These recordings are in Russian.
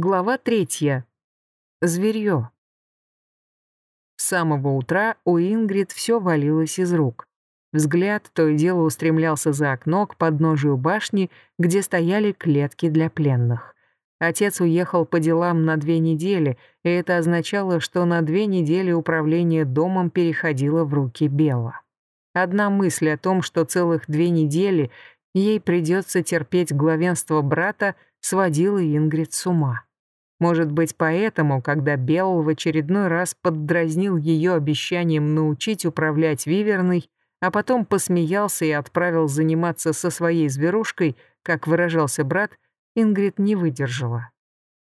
Глава третья. Зверье. С самого утра у Ингрид все валилось из рук. Взгляд то и дело устремлялся за окно к подножию башни, где стояли клетки для пленных. Отец уехал по делам на две недели, и это означало, что на две недели управление домом переходило в руки Бела. Одна мысль о том, что целых две недели ей придется терпеть главенство брата, сводила Ингрид с ума. Может быть, поэтому, когда Белл в очередной раз поддразнил ее обещанием научить управлять Виверной, а потом посмеялся и отправил заниматься со своей зверушкой, как выражался брат, Ингрид не выдержала.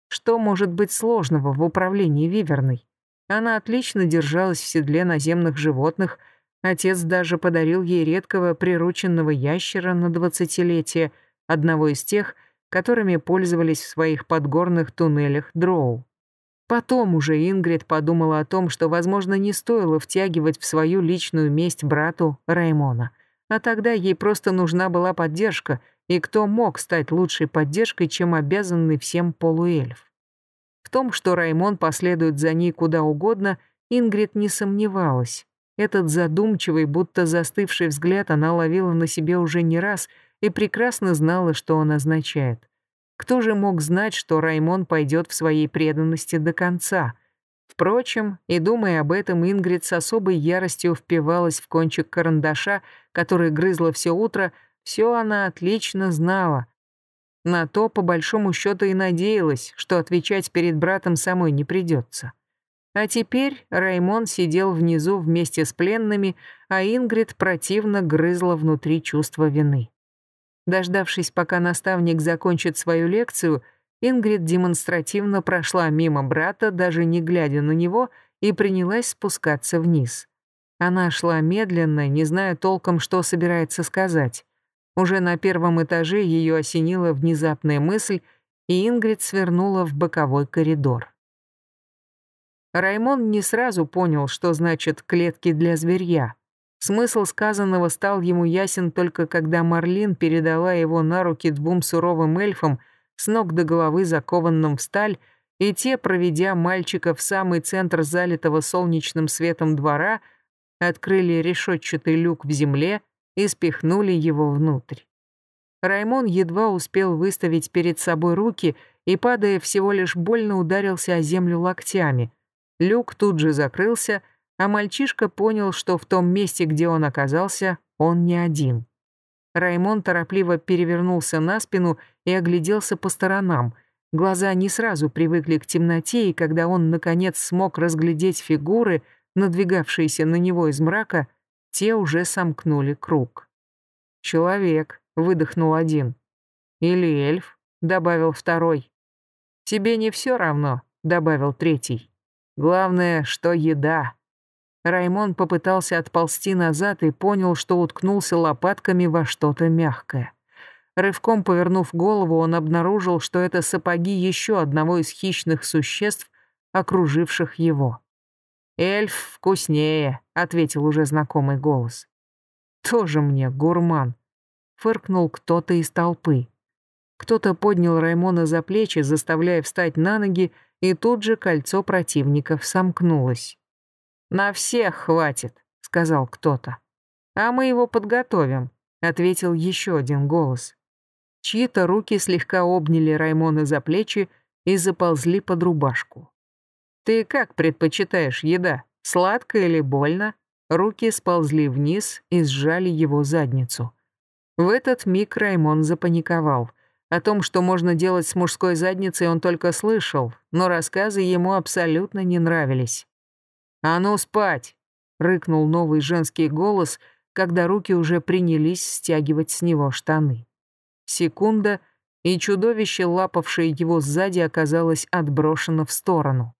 Что может быть сложного в управлении Виверной? Она отлично держалась в седле наземных животных, отец даже подарил ей редкого прирученного ящера на двадцатилетие, одного из тех, которыми пользовались в своих подгорных туннелях дроу. Потом уже Ингрид подумала о том, что, возможно, не стоило втягивать в свою личную месть брату Раймона. А тогда ей просто нужна была поддержка, и кто мог стать лучшей поддержкой, чем обязанный всем полуэльф. В том, что Раймон последует за ней куда угодно, Ингрид не сомневалась. Этот задумчивый, будто застывший взгляд она ловила на себе уже не раз — и прекрасно знала, что он означает. Кто же мог знать, что Раймон пойдет в своей преданности до конца? Впрочем, и думая об этом, Ингрид с особой яростью впивалась в кончик карандаша, который грызла все утро, все она отлично знала. На то, по большому счету, и надеялась, что отвечать перед братом самой не придется. А теперь Раймон сидел внизу вместе с пленными, а Ингрид противно грызла внутри чувство вины. Дождавшись, пока наставник закончит свою лекцию, Ингрид демонстративно прошла мимо брата, даже не глядя на него, и принялась спускаться вниз. Она шла медленно, не зная толком, что собирается сказать. Уже на первом этаже ее осенила внезапная мысль, и Ингрид свернула в боковой коридор. Раймон не сразу понял, что значит «клетки для зверья». Смысл сказанного стал ему ясен только когда Марлин передала его на руки двум суровым эльфам, с ног до головы закованным в сталь, и те, проведя мальчика в самый центр залитого солнечным светом двора, открыли решетчатый люк в земле и спихнули его внутрь. Раймон едва успел выставить перед собой руки и, падая, всего лишь больно ударился о землю локтями. Люк тут же закрылся, а мальчишка понял, что в том месте, где он оказался, он не один. Раймон торопливо перевернулся на спину и огляделся по сторонам. Глаза не сразу привыкли к темноте, и когда он, наконец, смог разглядеть фигуры, надвигавшиеся на него из мрака, те уже сомкнули круг. «Человек», — выдохнул один. «Или эльф», — добавил второй. «Тебе не все равно», — добавил третий. «Главное, что еда». Раймон попытался отползти назад и понял, что уткнулся лопатками во что-то мягкое. Рывком повернув голову, он обнаружил, что это сапоги еще одного из хищных существ, окруживших его. «Эльф вкуснее», — ответил уже знакомый голос. «Тоже мне гурман», — фыркнул кто-то из толпы. Кто-то поднял Раймона за плечи, заставляя встать на ноги, и тут же кольцо противников сомкнулось. «На всех хватит», — сказал кто-то. «А мы его подготовим», — ответил еще один голос. Чьи-то руки слегка обняли Раймона за плечи и заползли под рубашку. «Ты как предпочитаешь еда, сладко или больно?» Руки сползли вниз и сжали его задницу. В этот миг Раймон запаниковал. О том, что можно делать с мужской задницей, он только слышал, но рассказы ему абсолютно не нравились. «А ну спать!» — рыкнул новый женский голос, когда руки уже принялись стягивать с него штаны. Секунда, и чудовище, лапавшее его сзади, оказалось отброшено в сторону.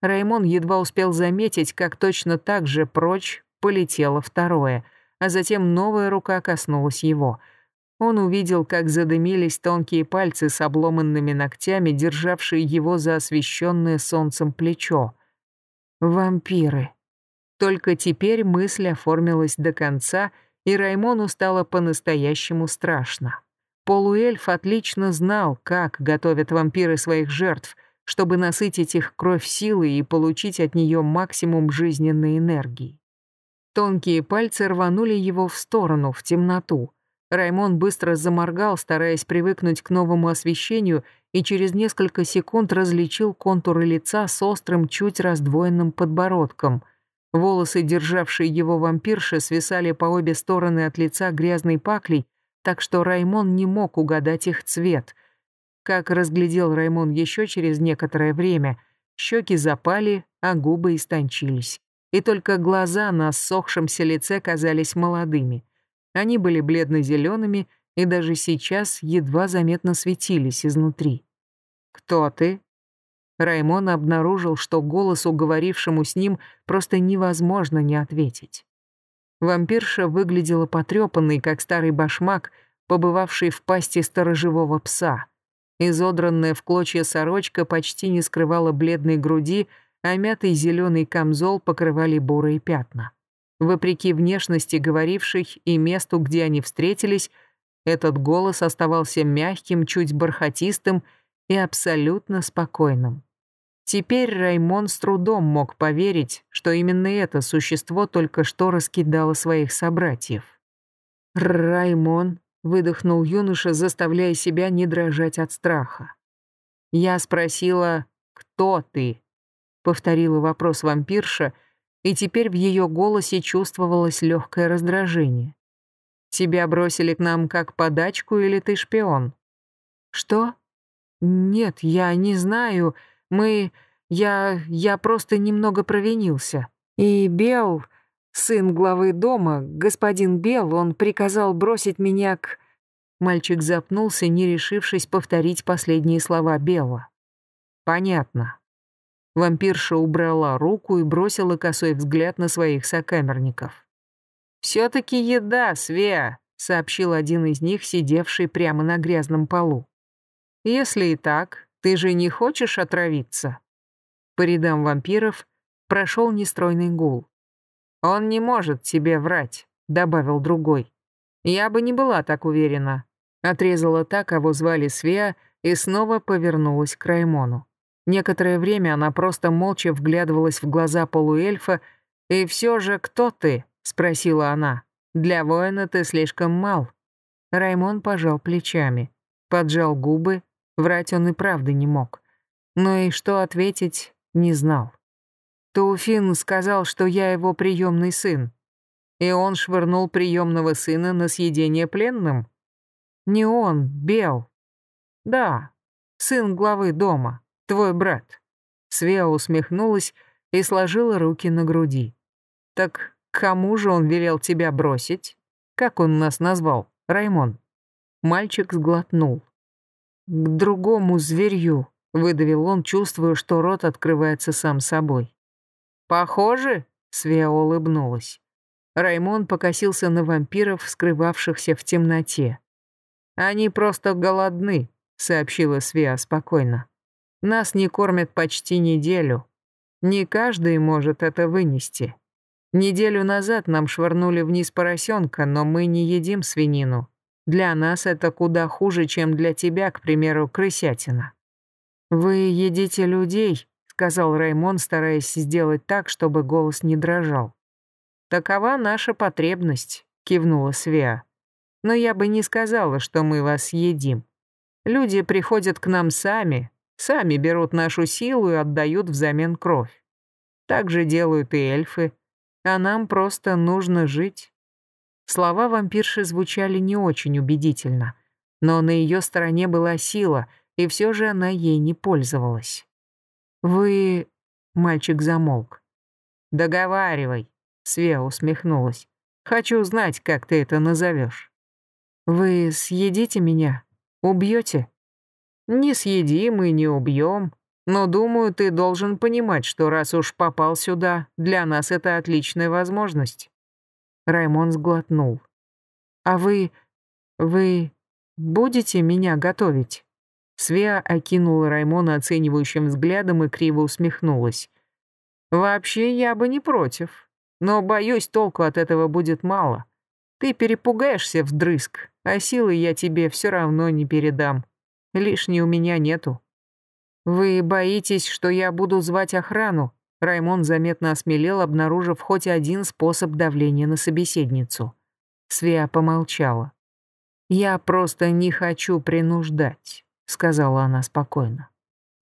Раймон едва успел заметить, как точно так же прочь полетело второе, а затем новая рука коснулась его. Он увидел, как задымились тонкие пальцы с обломанными ногтями, державшие его за освещенное солнцем плечо. Вампиры. Только теперь мысль оформилась до конца, и Раймону стало по-настоящему страшно. Полуэльф отлично знал, как готовят вампиры своих жертв, чтобы насытить их кровь силой и получить от нее максимум жизненной энергии. Тонкие пальцы рванули его в сторону, в темноту. Раймон быстро заморгал, стараясь привыкнуть к новому освещению, и через несколько секунд различил контуры лица с острым, чуть раздвоенным подбородком. Волосы, державшие его вампирши, свисали по обе стороны от лица грязной паклей, так что Раймон не мог угадать их цвет. Как разглядел Раймон еще через некоторое время, щеки запали, а губы истончились. И только глаза на ссохшемся лице казались молодыми. Они были бледно-зелеными и даже сейчас едва заметно светились изнутри. «Кто ты?» Раймон обнаружил, что голосу, говорившему с ним, просто невозможно не ответить. Вампирша выглядела потрепанной, как старый башмак, побывавший в пасти сторожевого пса. Изодранная в клочья сорочка почти не скрывала бледной груди, а мятый зеленый камзол покрывали бурые пятна. Вопреки внешности говоривших и месту, где они встретились, этот голос оставался мягким, чуть бархатистым и абсолютно спокойным. Теперь Раймон с трудом мог поверить, что именно это существо только что раскидало своих собратьев. «Раймон», — выдохнул юноша, заставляя себя не дрожать от страха. Я спросила, «Кто ты?» — повторила вопрос вампирша, и теперь в ее голосе чувствовалось легкое раздражение. «Тебя бросили к нам как подачку или ты шпион?» «Что?» «Нет, я не знаю. Мы... Я... Я просто немного провинился. И Бел, сын главы дома, господин Бел, он приказал бросить меня к...» Мальчик запнулся, не решившись повторить последние слова Бела. «Понятно». Вампирша убрала руку и бросила косой взгляд на своих сокамерников. «Все-таки еда, Свеа», — сообщил один из них, сидевший прямо на грязном полу. «Если и так, ты же не хочешь отравиться?» По рядам вампиров прошел нестройный гул. «Он не может тебе врать», — добавил другой. «Я бы не была так уверена», — отрезала та, кого звали Свеа, и снова повернулась к Раймону. Некоторое время она просто молча вглядывалась в глаза полуэльфа, и все же кто ты?» — спросила она. «Для воина ты слишком мал». Раймон пожал плечами, поджал губы Врать он и правда не мог. Но и что ответить, не знал. Туфин сказал, что я его приемный сын. И он швырнул приемного сына на съедение пленным? Не он, Бел. Да, сын главы дома, твой брат. Свеа усмехнулась и сложила руки на груди. Так кому же он велел тебя бросить? Как он нас назвал, Раймон? Мальчик сглотнул к другому зверью», — выдавил он, чувствуя, что рот открывается сам собой. «Похоже?» — Свеа улыбнулась. Раймон покосился на вампиров, скрывавшихся в темноте. «Они просто голодны», — сообщила Свеа спокойно. «Нас не кормят почти неделю. Не каждый может это вынести. Неделю назад нам швырнули вниз поросенка, но мы не едим свинину. Для нас это куда хуже, чем для тебя, к примеру, крысятина». «Вы едите людей», — сказал Раймон, стараясь сделать так, чтобы голос не дрожал. «Такова наша потребность», — кивнула Свеа. «Но я бы не сказала, что мы вас едим. Люди приходят к нам сами, сами берут нашу силу и отдают взамен кровь. Так же делают и эльфы, а нам просто нужно жить». Слова вампирши звучали не очень убедительно, но на ее стороне была сила, и все же она ей не пользовалась. «Вы...» — мальчик замолк. «Договаривай», — Свеа усмехнулась. «Хочу знать, как ты это назовешь». «Вы съедите меня? Убьете?» «Не съедим и не убьем. Но, думаю, ты должен понимать, что раз уж попал сюда, для нас это отличная возможность. Раймон сглотнул. «А вы... вы... будете меня готовить?» Свеа окинула Раймона оценивающим взглядом и криво усмехнулась. «Вообще, я бы не против. Но, боюсь, толку от этого будет мало. Ты перепугаешься вдрызг, а силы я тебе все равно не передам. Лишней у меня нету». «Вы боитесь, что я буду звать охрану?» Раймон заметно осмелел, обнаружив хоть один способ давления на собеседницу. Свеа помолчала. «Я просто не хочу принуждать», — сказала она спокойно.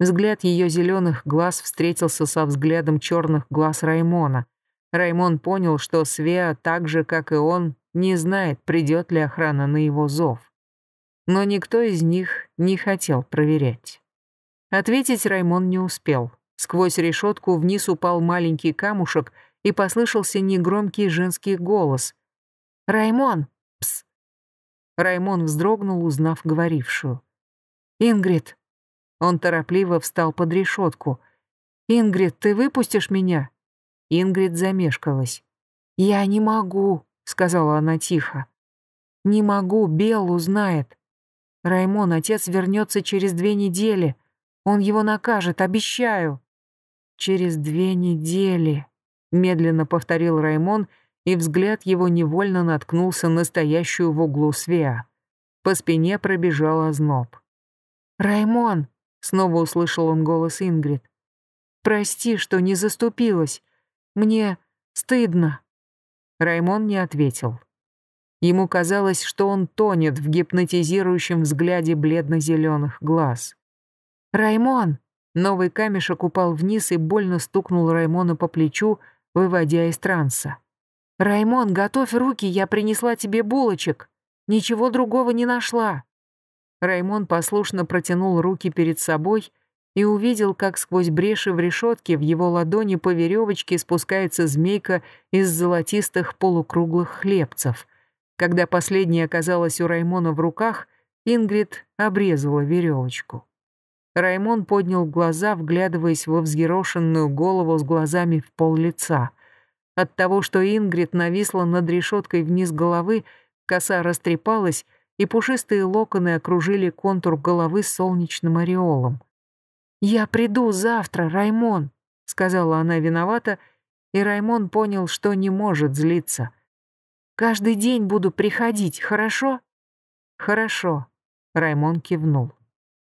Взгляд ее зеленых глаз встретился со взглядом черных глаз Раймона. Раймон понял, что Свеа, так же, как и он, не знает, придет ли охрана на его зов. Но никто из них не хотел проверять. Ответить Раймон не успел. Сквозь решетку вниз упал маленький камушек, и послышался негромкий женский голос. «Раймон! Пс!» Раймон вздрогнул, узнав говорившую. «Ингрид!» Он торопливо встал под решетку. «Ингрид, ты выпустишь меня?» Ингрид замешкалась. «Я не могу», — сказала она тихо. «Не могу, Белл узнает. Раймон, отец вернется через две недели. Он его накажет, обещаю». «Через две недели», — медленно повторил Раймон, и взгляд его невольно наткнулся на стоящую в углу Свеа. По спине пробежал озноб. «Раймон!» — снова услышал он голос Ингрид. «Прости, что не заступилась. Мне стыдно». Раймон не ответил. Ему казалось, что он тонет в гипнотизирующем взгляде бледно-зеленых глаз. «Раймон!» Новый камешек упал вниз и больно стукнул Раймона по плечу, выводя из транса. «Раймон, готовь руки, я принесла тебе булочек. Ничего другого не нашла». Раймон послушно протянул руки перед собой и увидел, как сквозь бреши в решетке в его ладони по веревочке спускается змейка из золотистых полукруглых хлебцев. Когда последняя оказалась у Раймона в руках, Ингрид обрезала веревочку. Раймон поднял глаза, вглядываясь во взъерошенную голову с глазами в пол лица. От того, что Ингрид нависла над решеткой вниз головы, коса растрепалась, и пушистые локоны окружили контур головы солнечным ореолом. «Я приду завтра, Раймон», — сказала она виновата, и Раймон понял, что не может злиться. «Каждый день буду приходить, хорошо?» «Хорошо», — Раймон кивнул.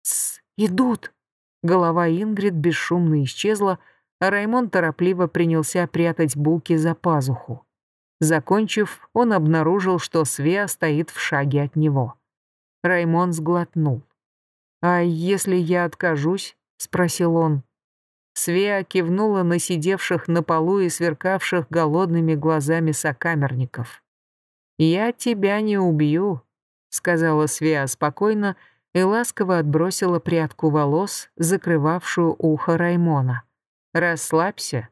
«Тссс, идут!» Голова Ингрид бесшумно исчезла, а Раймон торопливо принялся прятать булки за пазуху. Закончив, он обнаружил, что Свеа стоит в шаге от него. Раймон сглотнул. «А если я откажусь?» — спросил он. Свеа кивнула на сидевших на полу и сверкавших голодными глазами сокамерников. «Я тебя не убью», — сказала Свеа спокойно, — и ласково отбросила прядку волос, закрывавшую ухо Раймона. «Расслабься,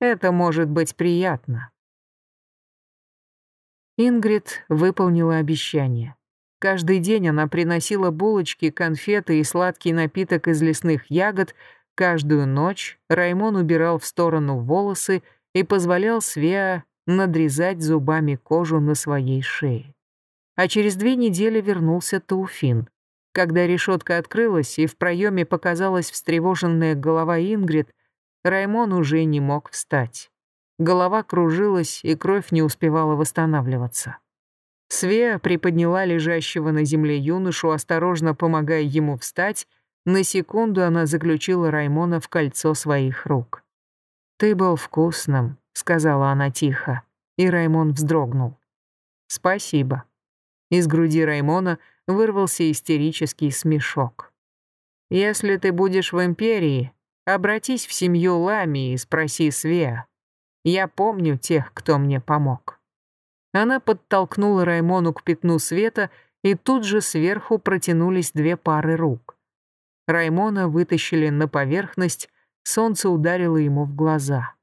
это может быть приятно». Ингрид выполнила обещание. Каждый день она приносила булочки, конфеты и сладкий напиток из лесных ягод. Каждую ночь Раймон убирал в сторону волосы и позволял Свеа надрезать зубами кожу на своей шее. А через две недели вернулся Тауфин. Когда решетка открылась и в проеме показалась встревоженная голова Ингрид, Раймон уже не мог встать. Голова кружилась, и кровь не успевала восстанавливаться. Свеа приподняла лежащего на земле юношу, осторожно помогая ему встать. На секунду она заключила Раймона в кольцо своих рук. «Ты был вкусным», — сказала она тихо, и Раймон вздрогнул. «Спасибо». Из груди Раймона — вырвался истерический смешок. «Если ты будешь в Империи, обратись в семью Лами и спроси Свеа. Я помню тех, кто мне помог». Она подтолкнула Раймону к пятну света, и тут же сверху протянулись две пары рук. Раймона вытащили на поверхность, солнце ударило ему в глаза.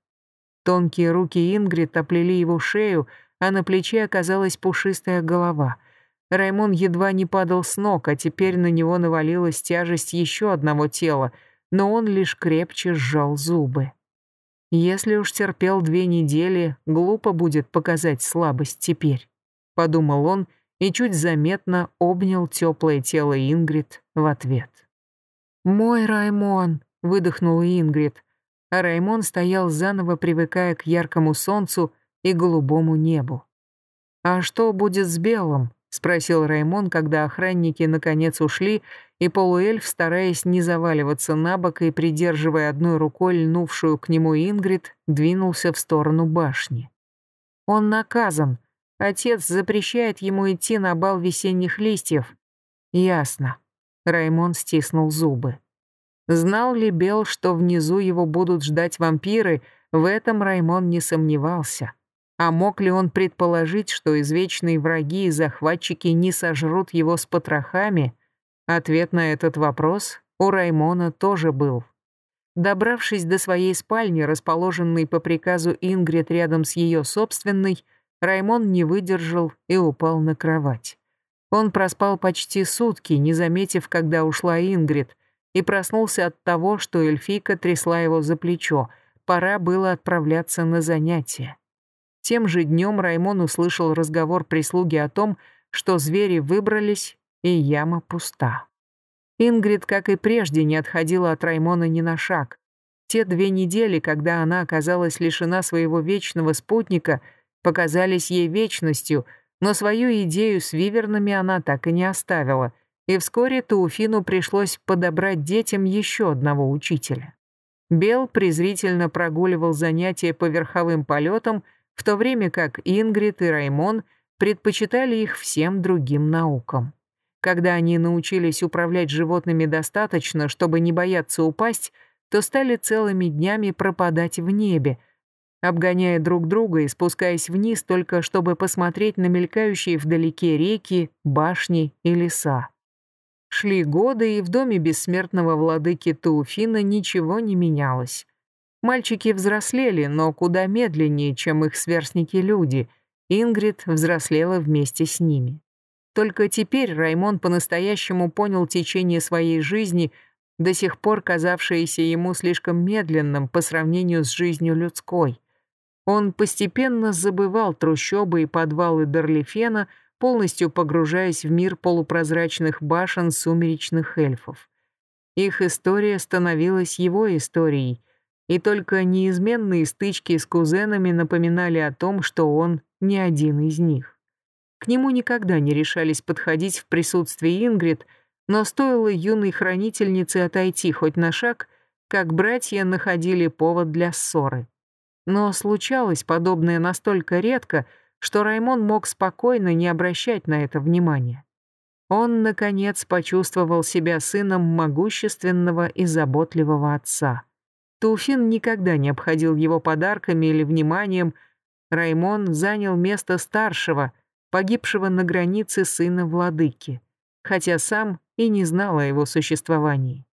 Тонкие руки Ингрид оплели его шею, а на плече оказалась пушистая голова — Раймон едва не падал с ног, а теперь на него навалилась тяжесть еще одного тела, но он лишь крепче сжал зубы. Если уж терпел две недели, глупо будет показать слабость теперь, подумал он и чуть заметно обнял теплое тело Ингрид в ответ. «Мой Раймон!» — выдохнула Ингрид, а Раймон стоял заново, привыкая к яркому солнцу и голубому небу. «А что будет с Белым?» спросил Раймон, когда охранники наконец ушли, и полуэльф, стараясь не заваливаться на бок и придерживая одной рукой льнувшую к нему Ингрид, двинулся в сторону башни. Он наказан. Отец запрещает ему идти на бал весенних листьев. Ясно. Раймон стиснул зубы. Знал ли Бел, что внизу его будут ждать вампиры, в этом Раймон не сомневался. А мог ли он предположить, что извечные враги и захватчики не сожрут его с потрохами? Ответ на этот вопрос у Раймона тоже был. Добравшись до своей спальни, расположенной по приказу Ингрид рядом с ее собственной, Раймон не выдержал и упал на кровать. Он проспал почти сутки, не заметив, когда ушла Ингрид, и проснулся от того, что эльфийка трясла его за плечо. Пора было отправляться на занятия. Тем же днем Раймон услышал разговор прислуги о том, что звери выбрались, и яма пуста. Ингрид, как и прежде, не отходила от Раймона ни на шаг. Те две недели, когда она оказалась лишена своего вечного спутника, показались ей вечностью, но свою идею с вивернами она так и не оставила, и вскоре Тауфину пришлось подобрать детям еще одного учителя. Бел презрительно прогуливал занятия по верховым полетам, в то время как Ингрид и Раймон предпочитали их всем другим наукам. Когда они научились управлять животными достаточно, чтобы не бояться упасть, то стали целыми днями пропадать в небе, обгоняя друг друга и спускаясь вниз только чтобы посмотреть на мелькающие вдалеке реки, башни и леса. Шли годы, и в доме бессмертного владыки Тауфина ничего не менялось. Мальчики взрослели, но куда медленнее, чем их сверстники-люди. Ингрид взрослела вместе с ними. Только теперь Раймон по-настоящему понял течение своей жизни, до сих пор казавшееся ему слишком медленным по сравнению с жизнью людской. Он постепенно забывал трущобы и подвалы Дарлифена, полностью погружаясь в мир полупрозрачных башен сумеречных эльфов. Их история становилась его историей — и только неизменные стычки с кузенами напоминали о том, что он не один из них. К нему никогда не решались подходить в присутствии Ингрид, но стоило юной хранительнице отойти хоть на шаг, как братья находили повод для ссоры. Но случалось подобное настолько редко, что Раймон мог спокойно не обращать на это внимания. Он, наконец, почувствовал себя сыном могущественного и заботливого отца. Туфин никогда не обходил его подарками или вниманием. Раймон занял место старшего, погибшего на границе сына владыки, хотя сам и не знал о его существовании.